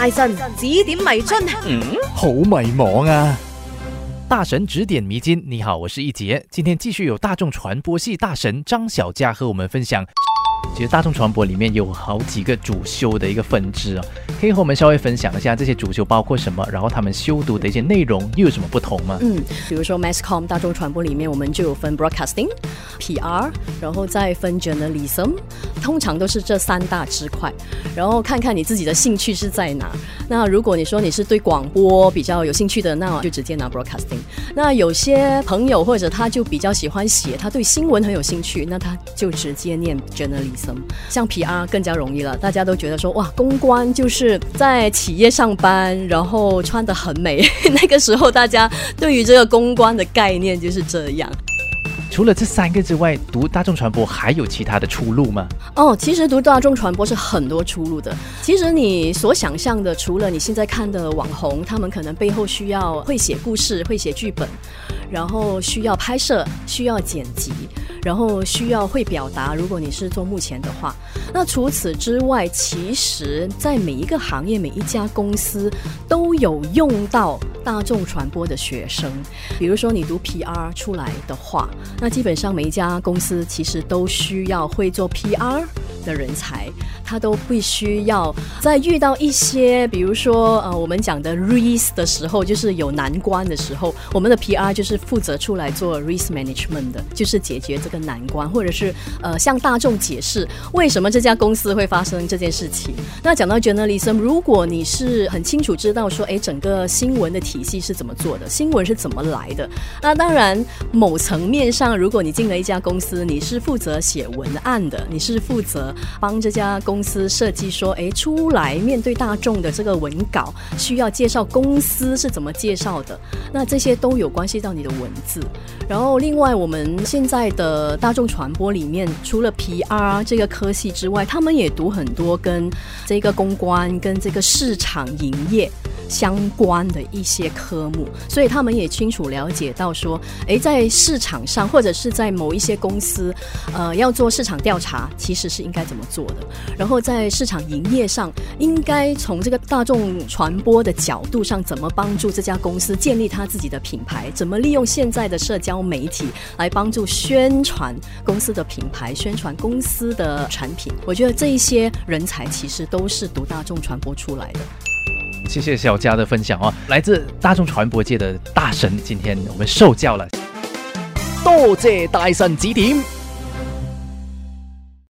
大神指点迷津，嗯，好迷茫啊！大神指点迷津，你好，我是一杰，今天继续有大众传播系大神张小佳和我们分享。其实大众传播里面有好几个主修的一个分支啊，可以和我们稍微分享一下这些主修包括什么，然后他们修读的一些内容又有什么不同吗？嗯，比如说 mass com 大众传播里面，我们就有分 broadcasting、PR，然后再分 journalism，通常都是这三大支块，然后看看你自己的兴趣是在哪。那如果你说你是对广播比较有兴趣的，那就直接拿 broadcasting。那有些朋友或者他就比较喜欢写，他对新闻很有兴趣，那他就直接念 journalism。像 PR 更加容易了，大家都觉得说哇，公关就是在企业上班，然后穿得很美。那个时候大家对于这个公关的概念就是这样。除了这三个之外，读大众传播还有其他的出路吗？哦，其实读大众传播是很多出路的。其实你所想象的，除了你现在看的网红，他们可能背后需要会写故事、会写剧本，然后需要拍摄、需要剪辑。然后需要会表达，如果你是做目前的话，那除此之外，其实，在每一个行业、每一家公司都有用到大众传播的学生。比如说，你读 PR 出来的话，那基本上每一家公司其实都需要会做 PR 的人才。他都必须要在遇到一些，比如说呃，我们讲的 risk 的时候，就是有难关的时候，我们的 PR 就是负责出来做 risk management 的，就是解决这个难关，或者是呃向大众解释为什么这家公司会发生这件事情。那讲到 journalism，如果你是很清楚知道说，哎，整个新闻的体系是怎么做的，新闻是怎么来的，那当然某层面上，如果你进了一家公司，你是负责写文案的，你是负责帮这家公司设计说：“哎，出来面对大众的这个文稿，需要介绍公司是怎么介绍的。那这些都有关系到你的文字。然后，另外我们现在的大众传播里面，除了 PR 这个科系之外，他们也读很多跟这个公关、跟这个市场营业。”相关的一些科目，所以他们也清楚了解到说，诶，在市场上或者是在某一些公司，呃，要做市场调查，其实是应该怎么做的。然后在市场营业上，应该从这个大众传播的角度上，怎么帮助这家公司建立他自己的品牌？怎么利用现在的社交媒体来帮助宣传公司的品牌、宣传公司的产品？我觉得这一些人才其实都是读大众传播出来的。谢谢小佳的分享哦，来自大众传播界的大神，今天我们受教了，多谢大神指点。